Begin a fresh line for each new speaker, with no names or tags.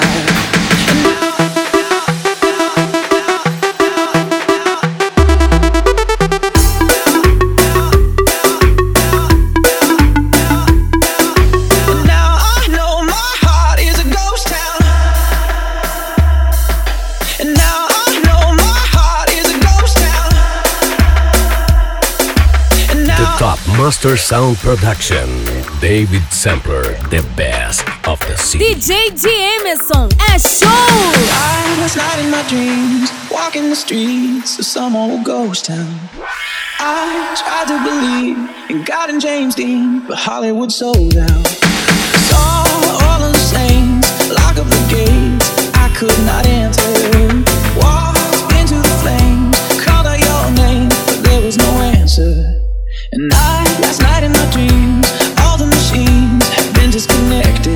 time
master sound production. David Sampler, the best of the city.
DJ de Emerson, é show!
I last night in my dreams, walking the streets of some old ghost town. I tried to believe in God and James Dean, but Hollywood sold out. And I, last night in my dreams, all the machines had been disconnected.